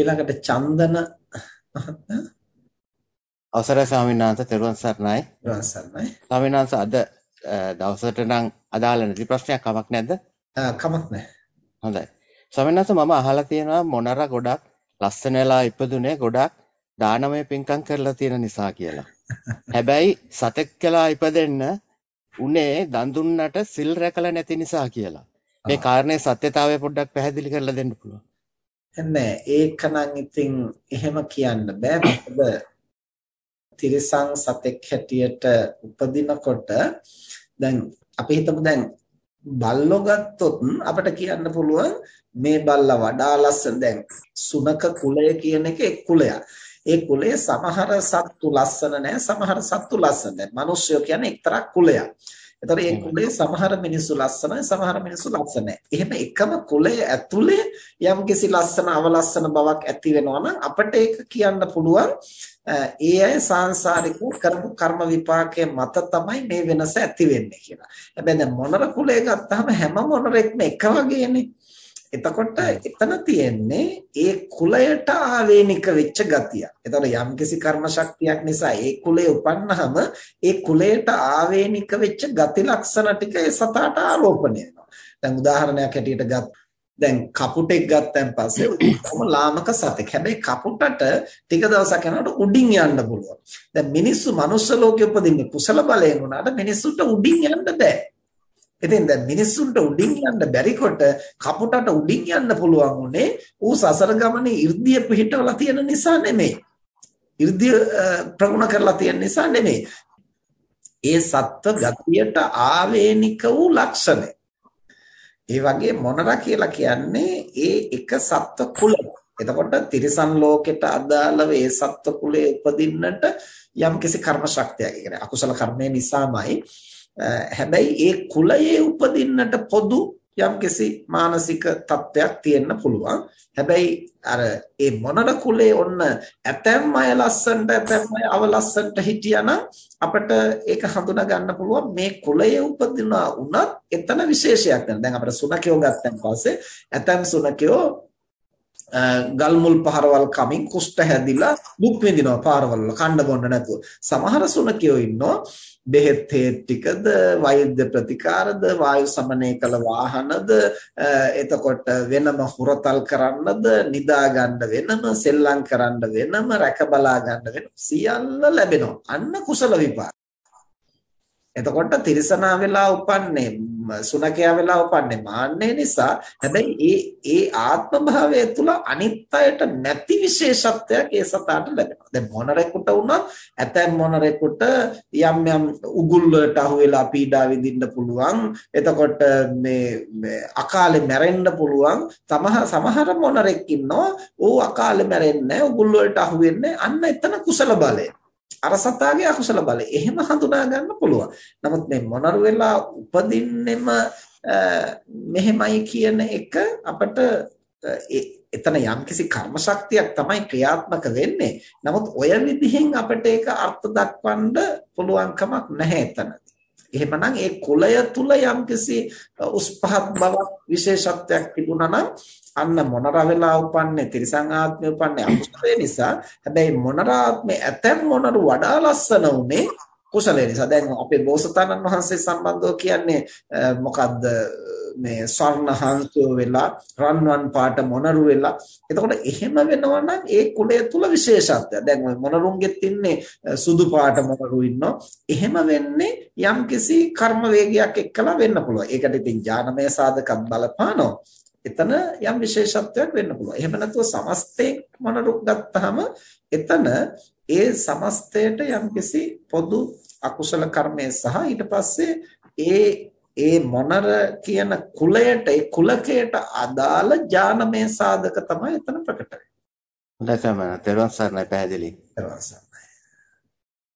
ඊළඟට චන්දන අවසරයි ස්වාමීන් වහන්සේ තෙරුවන් සරණයි. තෙරුවන් සරණයි. ස්වාමීන් වහන්සේ අද දවසට නම් අදාළ නැති ප්‍රශ්නයක් කමක් නැද්ද? කමක් නැහැ. හොඳයි. ස්වාමීන් වහන්සේ මම අහලා තියෙනවා මොනර ගොඩක් ලස්සන වෙලා ඉපදුනේ ගොඩක් දානමය පින්කම් කරලා තියෙන නිසා කියලා. හැබැයි සතෙක් කියලා ඉපදෙන්න උනේ දන් දුන්නට සිල් රැකලා නැති නිසා කියලා. මේ කාරණේ සත්‍යතාවය පොඩ්ඩක් පැහැදිලි කරලා දෙන්න පුළුවන්. නෑ ඒකනම් ඉතින් එහෙම කියන්න බෑ මොකද තිරිසන් සතෙක් හැටියට උපදිනකොට දැන් අපි හිතමු දැන් බල්ලෝ ගත්තොත් අපිට කියන්න පුළුවන් මේ බල්ලා වඩා ලස්සන දැන් සුනක කුලය කියන එක එක් කුලයක්. ඒ කුලයේ සමහර සත්තු ලස්සන නැහැ සමහර සත්තු ලස්සන නැහැ. මිනිස්සු කියන්නේ එක්තරා කුලයක්. එතකොට මේ කුලයේ සමහර මිනිස්සු ලස්සනයි සමහර මිනිස්සු ලස්සන නැහැ. එහෙම එකම කුලයේ ඇතුලේ යම්කිසි ලස්සන අවලස්සන බවක් ඇති වෙනවා නම් අපිට ඒක කියන්න පුළුවන් ඒ අය සාංශාරික කරපු කර්ම විපාකයේ මත තමයි මේ වෙනස ඇති වෙන්නේ කියලා. හැබැයි දැන් මොනර කුලය ගත්තාම හැම මොනරෙක්ම එක වගේනේ. එතකොට එතන තියෙන්නේ ඒ කුලයට ආවේනික වෙච්ච ගතිය. එතකොට යම්කිසි කර්ම ශක්තියක් නිසා ඒ කුලේ උපන්නාම ඒ කුලයට ආවේනික වෙච්ච ගති ලක්ෂණ ටික ඒ සතාට ආරෝපණය වෙනවා. දැන් උදාහරණයක් හැටියට ගත් දැන් කපුටෙක් ගත්තන් පස්සේ කොහොම ලාමක සතෙක්. හැබැයි කපුටට ටික දවසක් යනකොට උඩින් යන්න පුළුවන්. දැන් මිනිස්සු මනුස්ස ලෝකෙ උපදින්නේ කුසල බලයෙන් උනාට මිනිස්සුන්ට උඩින් යන්න බෑ. ඉතින් දැන් මිනිස්සුන්ට උඩින් යන්න බැරිකොට කපුටට උඩින් යන්න පුළුවන් උනේ ඌ සසර ගමනේ 이르දිය පිහිටවලා තියෙන නිසා නෙමෙයි. 이르දිය ප්‍රගුණ කරලා තියෙන නිසා නෙමෙයි. ඒ සත්ත්ව ගතියට ආවේනික වූ ලක්ෂණ. ඒ වගේ මොනර කියලා කියන්නේ ඒ එක සත්ත්ව කුලයක්. එතකොට තිරිසන් ලෝකෙට අදාළව ඒ සත්ත්ව කුලයේ උපදින්නට යම්කිසි කර්ම ශක්තියක්. ඒ කියන්නේ අකුසල කර්මය නිසාමයි හැබැයි ඒ කුලයේ උපදින්නට පොදු යම්කිසි මානසික තත්ත්වයක් තියෙන්න පුළුවන්. හැබැයි අර ඒ මොනර කුලේ ඔන්න ඇතැම් අය ලස්සනට ඇතැම් අය අවලස්සනට හිටියනම් අපිට ඒක හඳුනා ගන්න පුළුවන් මේ කුලයේ උපදිනා වුණත් එතන විශේෂයක් නැහැ. දැන් අපිට සුනකයෝ ගත්තන් පස්සේ ඇතැම් සුනකයෝ ගල් මුල් පහරවල් කමින් කුෂ්ඨ හැදිලා දුක් විඳිනවා පාරවල් වල කන්න බොන්න නැතුව. සමහර සුනකයෝ ඉන්නවා බෙහෙත් ටිකද වෛද්‍ය ප්‍රතිකාරද වායු සමනය කළ වාහනද එතකොට වෙනම හුරතල් කරන්නද නිදා ගන්න වෙනම සෙල්ලම් කරන්න වෙනම රැක බලා ගන්න වෙනම සියල්ල ලැබෙනවා අන්න කුසල විපාක එතකොට තිරසනා වෙලා උපන්නේ සුනකයා වෙලා උපන්නේ මාන්නේ නිසා හැබැයි ඒ ඒ ආත්ම භාවය තුල අනිත්‍යයට නැති විශේෂත්වයක් ඒ සතාට ලැබෙනවා. දැන් මොනරෙකුට වුණත් ඇතැම් මොනරෙකුට යම් යම් උගුල් වලට අහු වෙලා පීඩා විඳින්න පුළුවන්. එතකොට මේ අකාලේ මැරෙන්න පුළුවන්. සමහර සමහර මොනරෙක් ඉන්නවා. ඌ අකාලේ මැරෙන්නේ නැහැ. උගුල් වලට අහු වෙන්නේ. අන්න එතන කුසල බලය. අර සතාගේ අකුසල බලය. එහෙම හඳුනා ගන්න පුළුවන්. නමුත් මේ මොනරු වෙලා උපදින්නෙම මෙහෙමයි කියන එක අපිට එතන යම්කිසි කර්ම ශක්තියක් තමයි ක්‍රියාත්මක වෙන්නේ. නමුත් ඔය විදිහෙන් අපිට ඒක අර්ථ දක්වන්න පුළුවන් කමක් නැහැ එතනදී. එහෙමනම් ඒ කුලය තුල යම්කිසි උස් පහත් බවක් විශේෂත්වයක් තිබුණා නම් අන්න මොනර වෙලා උපන්නේ තිරිසං ආත්මය උපන්නේ අකුසලේ නිසා. හැබැයි මොනර ආත්මේ ඇතැම් මොනරු වඩා ලස්සන උනේ කුසලේ නිසා. දැන් අපේ බෝසතාණන් වහන්සේ සම්බන්ධව කියන්නේ මොකද්ද? මේ ස්වර්ණහංසෝ වෙලා රන්වන් පාට මොනරු වෙලා. එතකොට එහෙම වෙනවා නම් ඒ කුලය තුල විශේෂත්වයක් දැන් මොනරුන්ගෙත් ඉන්නේ සුදු පාට මොනරු ඉන්නවා එහෙම වෙන්නේ යම්කිසි කර්ම වේගයක් එක්කලා වෙන්න පුළුවන්. ඒකට ඉතින් ඥානමය සාධකම් බලපානවා. එතන යම් විශේෂත්වයක් වෙන්න පුළුවන්. එහෙම නැතුව සමස්තේ මොනරුක් ගත්තාම එතන ඒ සමස්තයට යම්කිසි පොදු අකුසල කර්මය සහ ඊට පස්සේ ඒ ඒ මොනර කියන කුලයට ඒ කුලකයට අදාළ ඥානමය සාධක තමයි එතන ප්‍රකට වෙන්නේ. හොඳයි සමන. තෙරුවන් සරණයි පැහැදිලි. තෙරුවන් සරණයි.